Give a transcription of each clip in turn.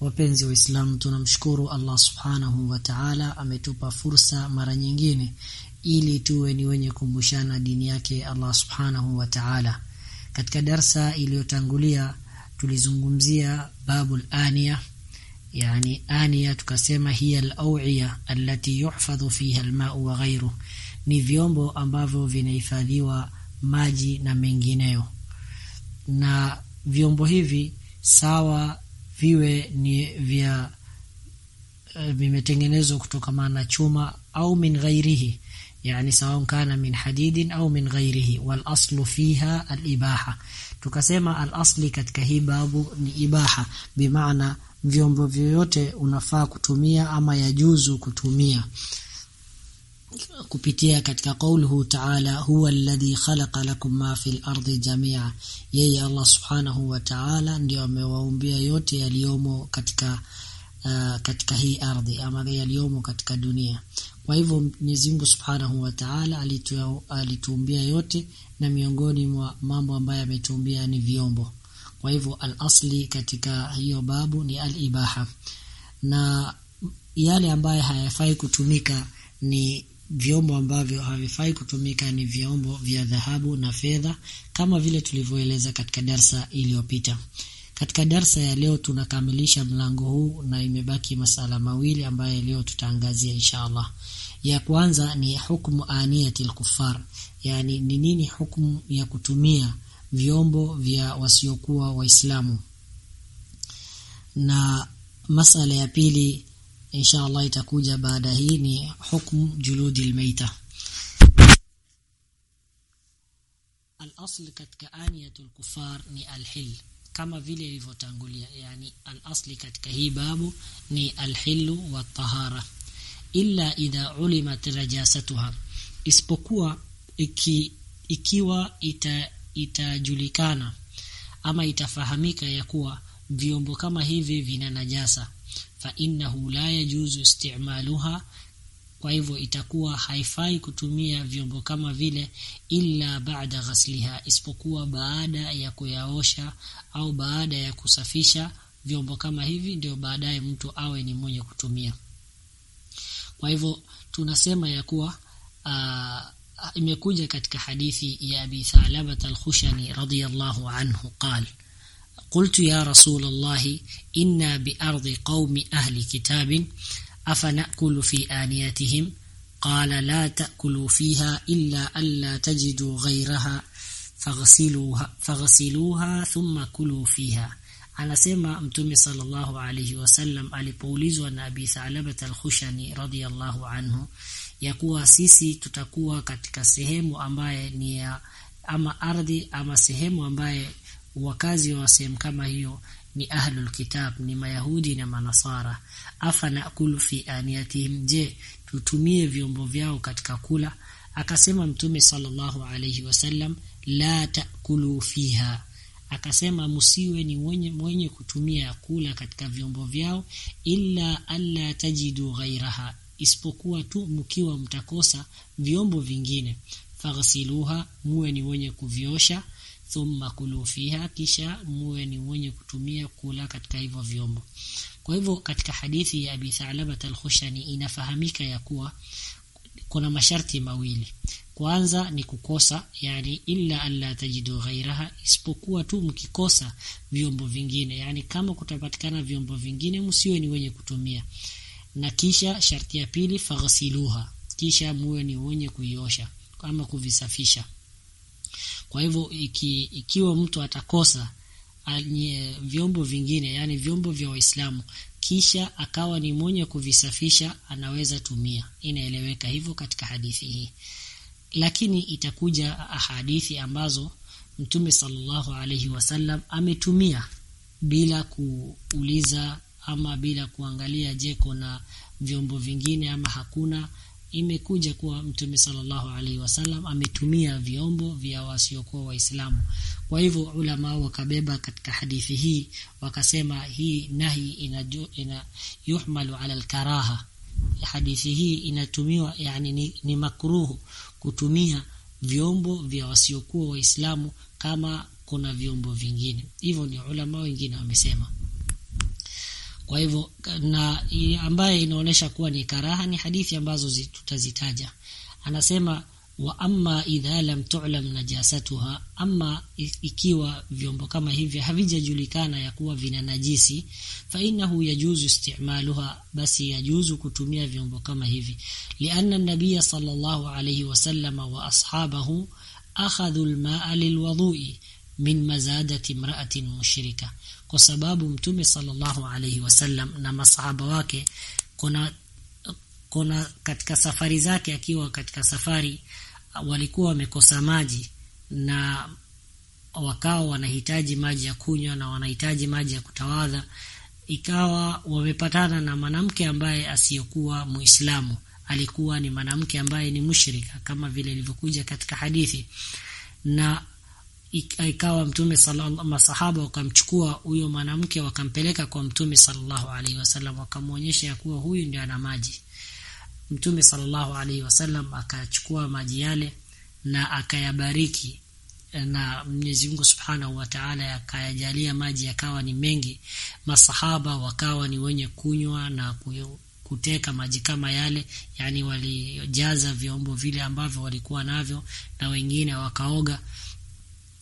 wapenzi wa Uislamu, tunamshukuru allah subhanahu wa taala ametupa fursa mara nyingine ili tuwe ni wenye kumbushana dini yake allah subhanahu wa taala. Katika darsa iliyotangulia tulizungumzia babul ania yani ania tukasema hiya al-awiya allati yuhfadhu fiha al-ma'u wa ghayruhu ni vyombo ambavyo vinahifadhiwa maji na mengineyo na vyombo hivi sawa viwe ni vya vimetengenezwa kutokamana na chuma au min ghairihi yani sawa kana min hadidin au min ghairihi wal aslu fiha al ibaha. Tukasema al asli katika hii babu ni ibaha bimaana vyombo vyote unafaa kutumia ama yajuzu kutumia kupitia katika qauluhu ta'ala huwa alladhi khalaqa lakum ma fil ardi jami'a. Yeye Allah subhanahu wa ta'ala ndio amewaumbia yote yaliyomo katika uh, katika hii ardhi ama yaliyomo katika dunia. Kwa hivyo Mwenyezi Mungu Subhanahu wa Ta'ala alituumbia yote na miongoni mwa mambo ambayo ametuumbia ni vyombo. Kwa hivyo al-asli katika hiyo babu ni al-ibaha. Na yale ambayo hayafai kutumika ni vyombo ambavyo havifai kutumika ni vyombo vya dhahabu na fedha kama vile tulivyoeleza katika darsa iliyopita katika darsa ya leo tunakamilisha mlango huu na imebaki masala mawili ambayo leo tutaangazia insha Allah. ya kwanza ni hukumu aniyati kuffar yani ni nini hukmu ya kutumia vyombo vya wasiokuwa waislamu na masala ya pili insha Allah itakuja baada hii ni hukumu juludi almaita. Al-asl katika aniyatul kufar ni al-hil kama vile ilivyotangulia yani al-asli katika hii babu ni al-hillu wa tahara. Illa idha ulimat rajasatuha isipokuwa iki, ikiwa ita, itajulikana ama itafahamika ya kuwa vyombo kama hivi vina najasa fa innahu la yajuzu istimaluha. Kwa hivyo itakuwa haifai kutumia vyombo kama vile illa baada ghasliha isipokuwa baada ya kuyaosha au baada ya kusafisha vyombo kama hivi ndio baadaye mtu awe ni mwenye kutumia. Kwa hivyo tunasema ya kuwa imekuja katika hadithi ya Abi Thalabat al-Khushani radiyallahu anhu qala قلت يا رسول الله إنا بأرض قوم أهل كتاب أفنأكل في آنيتهم قال لا تأكلوا فيها إلا ألا تجدوا غيرها فغسلوها, فغسلوها ثم كلوا فيها. أنسيما أمتمي صلى الله عليه وسلم علي بوليز ونبي ثعلبة الخشني رضي الله عنه يقوى سيسي تتقوى كتك سهم أمبايا نيا أما أرضي أما سهم وأمباي wakazi wa sehemu kama hiyo ni ahlul kitab ni mayahudi na manasara. Afa nakulu fi aniyatihim? Je tutumie vyombo vyao katika kula? Akasema mtume sallallahu alayhi wasallam la takulu fiha. Akasema msiwe ni mwenye, mwenye kutumia kula katika vyombo vyao illa alla tajidu ghairaha isipokuwa tu mkiwa mtakosa vyombo vingine. Faghsiluha muwe ni mwenye kuviosha thumma kulu fiha kisha muwe ni mwenye kutumia kula katika hivyo vyombo. Kwa hivyo katika hadithi ya Abi Thalabat al-Khushani inafahamika ya kuwa kuna masharti mawili. Kwanza ni kukosa yani illa alla tajidu ghairaha isipokuwa tu mkikosa vyombo vingine. Yani kama kutapatikana vyombo vingine msiwe ni wenye kutumia. Na kisha sharti ya pili faghsiluha. Kisha muwe ni wenye kuiosha ama kuvisafisha kwa hivyo iki, ikiwa mtu atakosa anye, vyombo vingine yani vyombo vya waislamu kisha akawa ni mwenye kuvisafisha anaweza tumia. Inaeleweka hivyo katika hadithi hii. Lakini itakuja hadithi ambazo mtume sallallahu alaihi wasallam ametumia bila kuuliza ama bila kuangalia je kuna vyombo vingine ama hakuna imekuja kuwa mtume sallallahu alaihi wasallam ametumia vyombo vya wasiokuwa waislamu. Kwa hivyo ulama wakabeba katika hadithi hii wakasema hii nahi ina, ina yuhmalu ala alkaraha. Hadithi hii inatumiwa yani ni, ni makruhu kutumia vyombo vya wasiokuwa waislamu kama kuna vyombo vingine. Hivyo ni ulama wengine wamesema kwa hivyo na ambaye inaonyesha kuwa ni karaha ni hadithi ambazo tutazitaja. Anasema wa amma idha lam tu'lam najasatuha amma ikiwa vyombo kama hivi havijajulikana ya kuwa vina najisi fa innahu yajuzu istimaluha basi yajuzu kutumia vyombo kama hivi. Lianna an-nabiy sallallahu alayhi wasallam wa ashabahu akhadhu al-ma'a lilwudu'i min mazadati imra'atin mushrika kwa sababu mtume sallallahu alayhi wasallam na masahaba wake kuna kuna katika safari zake akiwa katika safari walikuwa wamekosa maji na wakawa wanahitaji maji ya kunywa na wanahitaji maji ya kutawadha. Ikawa wamepatana na mwanamke ambaye asiyokuwa muislamu. Alikuwa ni mwanamke ambaye ni mushrika kama vile ilivyokuja katika hadithi. Na ikawa mtume masahaba wakamchukua huyo mwanamke wakampeleka kwa mtume sallallahu alaihi wasallam wakamwonyesha kuwa huyu ndio ana maji. Mtume sallallahu alaihi wasallam akachukua maji yale na akayabariki na Mwenyezi Mungu Subhanahu wa Ta'ala akayajalia maji yakawa ni mengi. Masahaba wakawa ni wenye kunywa na kuteka maji kama yale yani walijaza vyombo vile ambavyo walikuwa navyo na wengine wakaoga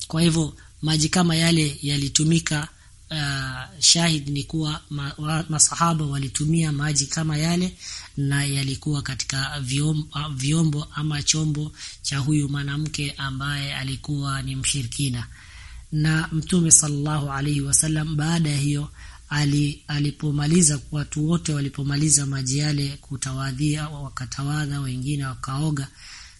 kwa hivyo maji kama yale yalitumika uh, shahid ni kuwa ma, wa, masahaba walitumia maji kama yale na yalikuwa katika vyombo, vyombo ama chombo cha huyu mwanamke ambaye alikuwa ni mshirikina. Na mtume sallallahu alaihi wasallam baada ya hiyo ali, alipomaliza watu wote walipomaliza maji yale kutawadhia wakatawadha wengine wakaoga.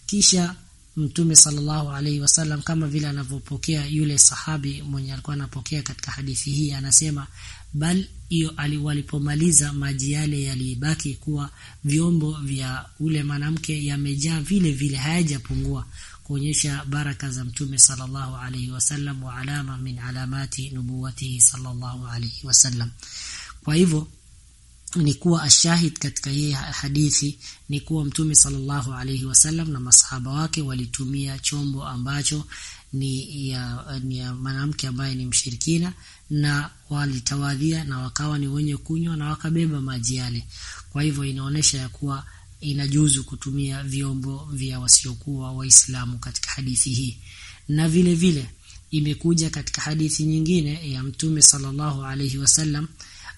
Kisha mtume sallallahu alaihi wasallam kama vile anavyopokea yule sahabi mwenye alikuwa anapokea katika hadithi hii anasema bal hiyo walipomaliza maji yale yalibaki kuwa vyombo vya ule mwanamke yamejaa vile vile hayajapungua. Kuonyesha baraka za mtume sallallahu alaihi wasallam wa alama min alamati nubuwatihi sallallahu alaihi wasallam. Kwa hivyo ni kuwa ashahid katika hii hadithi ni kuwa mtume sallallahu alaihi wasallam na masahaba wake walitumia chombo ambacho ni ya, ni ya mwanamke ambaye ni mshirikina na walitawadhia na wakawa ni wenye kunywa na wakabeba maji yale. Kwa hivyo inaonyesha ya kuwa inajuzu kutumia vyombo vya wasiokuwa waislamu katika hadithi hii. Na vile vile imekuja katika hadithi nyingine ya mtume sallallahu alaihi wasallam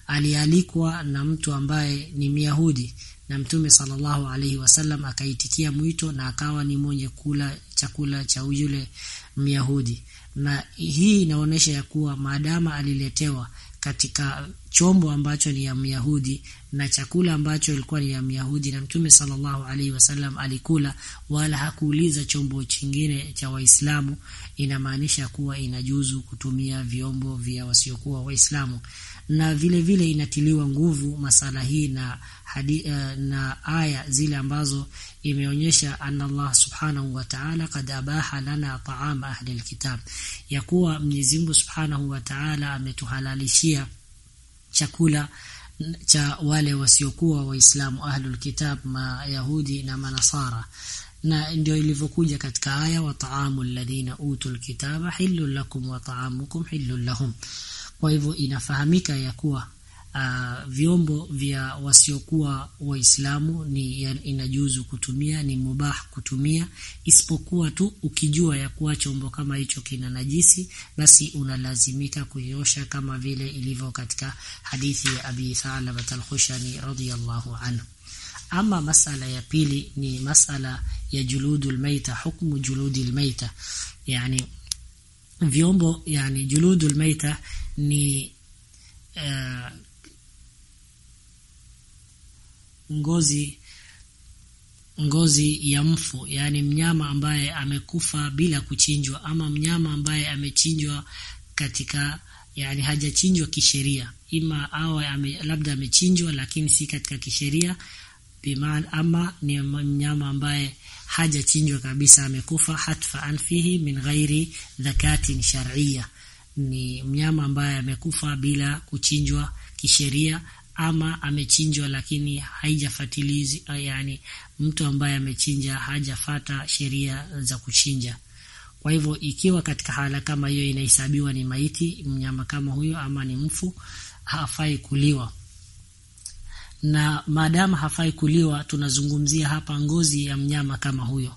alialikwa na mtu ambaye ni Myahudi. Na mtume sallallahu alaihi wasallam akaitikia mwito na akawa ni mwenye kula chakula cha yule Myahudi. Na hii inaonyesha ya kuwa maadama aliletewa katika chombo ambacho ni ya Myahudi na chakula ambacho ilikuwa ni ya Myahudi na Mtume sallallahu alaihi wasallam alikula wala hakuuliza chombo chingine cha Waislamu inamaanisha kuwa inajuzu kutumia vyombo vya wasiokuwa Waislamu. Na vile vile inatiliwa nguvu masala hii na hadi, uh, na aya zile ambazo imeonyesha anna Allah subhanahu wa ta'ala kad abaha lana ta'ama ahli alkitab ya kuwa Mwenyezi Mungu subhanahu wa ta'ala ametuhalalishia chakula cha wale wasiokuwa waislamu ahlul kitab mayahudi na manasara. Na ndio ilivyokuja katika aya wa taamu alladhina utul kitaba hillul lakum wa taamukum hillul lahum. Kwa hivyo inafahamika ya kuwa uh, vyombo vya wasiokuwa waislamu ni inajuzu kutumia ni mubah kutumia. Isipokuwa tu ukijua ya kuwa chombo kama hicho kina najisi basi unalazimika kuiosha kama vile ilivyo katika hadithi ya Abi Thalabat al-Khushani radiyallahu anhu. Ama masala ya pili ni masala ya juludul maita hukmu juludil maita. Yani vyombo yani juludul maita ni uh, ngozi ngozi ya mfu yani mnyama ambaye amekufa bila kuchinjwa ama mnyama ambaye amechinjwa katika yani hajachinjwa kisheria. Ima awe ame, labda amechinjwa lakini si katika kisheria biman ama ni mnyama ambaye hajachinjwa kabisa amekufa hatfa anfihi min ghairi dhakatin sharia ni mnyama ambaye amekufa bila kuchinjwa kisheria ama amechinjwa lakini haijafatilizi yani mtu ambaye amechinja hajafata sheria za kuchinja. Kwa hivyo ikiwa katika hala kama hiyo inahesabiwa ni maiti mnyama kama huyo ama ni mfu hafai kuliwa na maadamu hafai kuliwa tunazungumzia hapa ngozi ya mnyama kama huyo.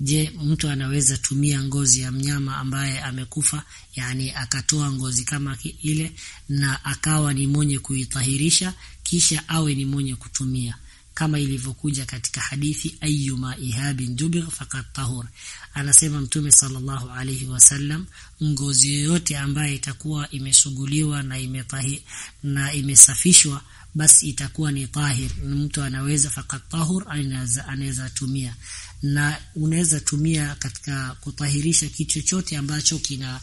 Je mtu anaweza tumia ngozi ya mnyama ambaye amekufa yani akatoa ngozi kama ile na akawa ni mwenye kuitahirisha kisha awe ni mwenye kutumia kama ilivyokuja katika hadithi ayyuma ihabin dubir faqad tahur. Anasema mtume sallallahu alayhi wasallam ngozi yoyote ambaye itakuwa imesuguliwa na imetahi, na imesafishwa basi itakuwa ni tahir. Mtu anaweza faqad tahur anaweza anaweza tumia. Na unaweza tumia katika kutahirisha kitu chochote ambacho kina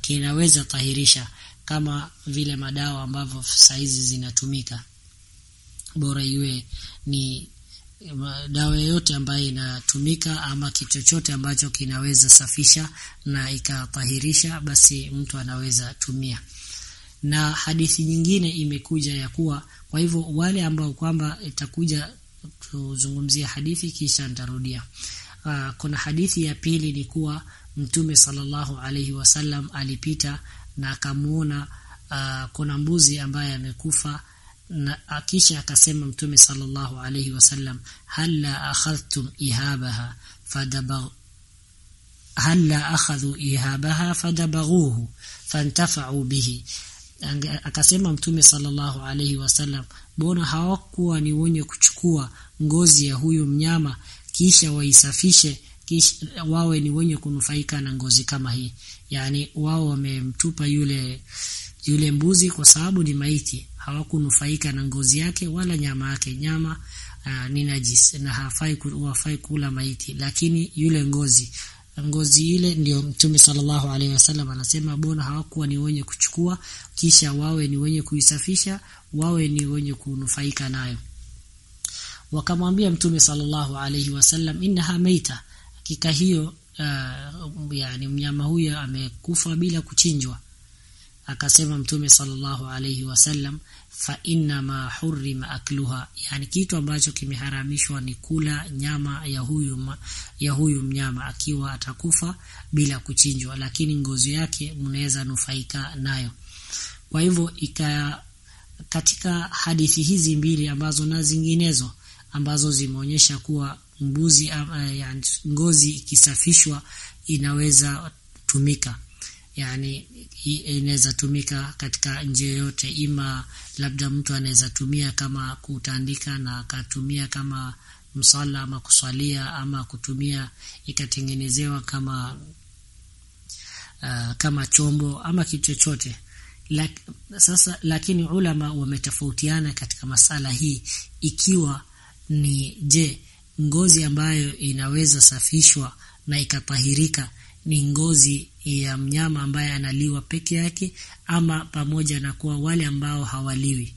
kinaweza tahirisha kama vile madawa ambavyo saizi zinatumika bora iwe ni dawa yoyote ambayo inatumika ama kitu chochote ambacho kinaweza safisha na ikatahirisha basi mtu anaweza tumia. Na hadithi nyingine imekuja ya kuwa kwa hivyo wale ambao kwamba itakuja kuzungumzia hadithi kisha nitarudia. Uh, kuna hadithi ya pili ni kuwa mtume sallallahu alaihi wasallam alipita na akamuona uh, kuna mbuzi ambaye amekufa na kisha akasema mtume sallallahu alayhi wasallam halla akhadhtum ihabaha fadabagh halla akhadhu ihabaha fadabaghuhu fantafa'u bihi. Akasema mtume sallallahu alayhi wasallam bona hawakuwa ni wenye kuchukua ngozi ya huyu mnyama kisha waisafishe kisha wawe ni wenye kunufaika na ngozi kama hii? Yani wao wamemtupa yule yule mbuzi kwa sababu ni maiti. Hawakunufaika na ngozi yake wala nyama yake. Nyama uh, ni najis na hafai wafai kula maiti. Lakini yule ngozi ngozi ile ndio mtume sallallahu alaihi wasallam anasema bona hawakuwa ni wenye kuchukua kisha wawe ni wenye kuisafisha wawe ni wenye kunufaika nayo? Wakamwambia mtume sallallahu alaihi wasallam innaha maita. Hakika hiyo uh, yani mnyama huyo amekufa bila kuchinjwa akasema mtume sallallahu alayhi wasallam fa inna ma hurrima akluha. Yani kitu ambacho kimeharamishwa ni kula nyama ya huyu ya huyu mnyama akiwa atakufa bila kuchinjwa lakini ngozi yake mnaweza nufaika nayo. Kwa hivyo ika katika hadithi hizi mbili ambazo na zinginezo ambazo zimeonyesha kuwa mbuzi yani ngozi ikisafishwa inaweza tumika yani inaweza tumika katika njia yoyote. Ima labda mtu anaweza tumia kama kutandika na akatumia kama msala ama kuswalia ama kutumia ikatengenezewa kama uh, kama chombo ama kitu chochote. Lak, sasa lakini ulama wametofautiana katika masala hii ikiwa ni je ngozi ambayo inaweza safishwa na ikatahirika ni ngozi ya mnyama ambaye analiwa peke yake ama pamoja na kuwa wale ambao hawaliwi.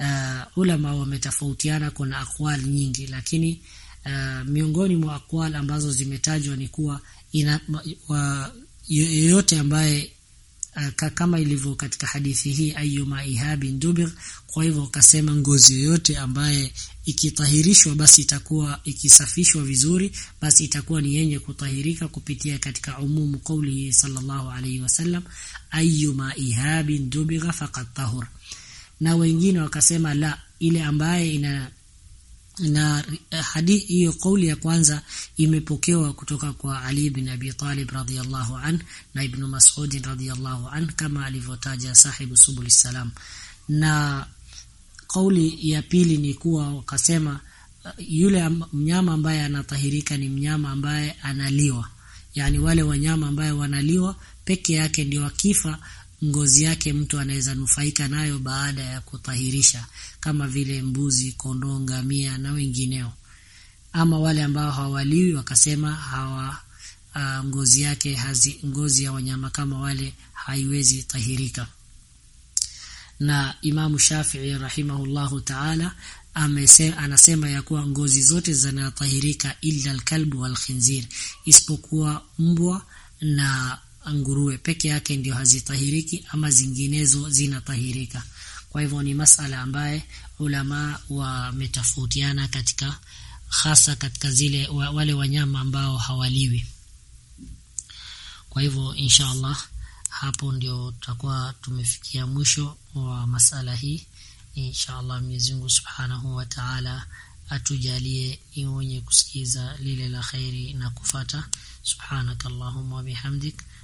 Uh, ulama wametofautiana kuna akwal nyingi lakini uh, miongoni mwa akwal ambazo zimetajwa ni kuwa ina, wa, yoyote ambaye uh, kama ilivyo katika hadithi hii ayuma ihabin dubir kwa hivyo wakasema ngozi yoyote ambaye ikitahirishwa basi itakuwa ikisafishwa vizuri basi itakuwa ni yenye kutahirika kupitia katika umumu qaulihi sallallahu alayhi wasallam ayuma ihabin dubigha faqad tahur. Na wengine wakasema la ile ambaye ina na hadithi hiyo kauli ya kwanza imepokewa kutoka kwa Ali bin Abi Talib radhiyallahu an na Ibn Mas'ud radhiyallahu an kama alivyotaja sahibu subul salam. Na kauli ya pili ni kuwa wakasema yule mnyama ambaye anatahirika ni mnyama ambaye analiwa. Yani wale wanyama ambaye wanaliwa peke yake ndio akifa ngozi yake mtu anaweza nufaika nayo baada ya kutahirisha kama vile mbuzi, kondoo, ngamia na wengineo. Ama wale ambao hawaliwi wakasema hawa uh, ngozi yake hazi, ngozi ya wanyama kama wale haiwezi tahirika. Na Imamu Shafii rahimahullahu taala amesema, anasema ya kuwa ngozi zote zinatahirika illa alkalbu walkhinzir isipokuwa mbwa na nguruwe peke yake ndio hazitahiriki ama zinginezo zinatahirika. Kwa hivyo ni masala ambaye ulama wametofautiana katika hasa katika zile wale wanyama ambao hawaliwi. Kwa hivyo insha allah hapo ndio tutakuwa tumefikia mwisho wa masala hii. Inshallah mwenyezi mungu subhanahu wa taala atujalie ni kusikiza lile la khairi na kufata. Subhanaka allahumma wabihamdik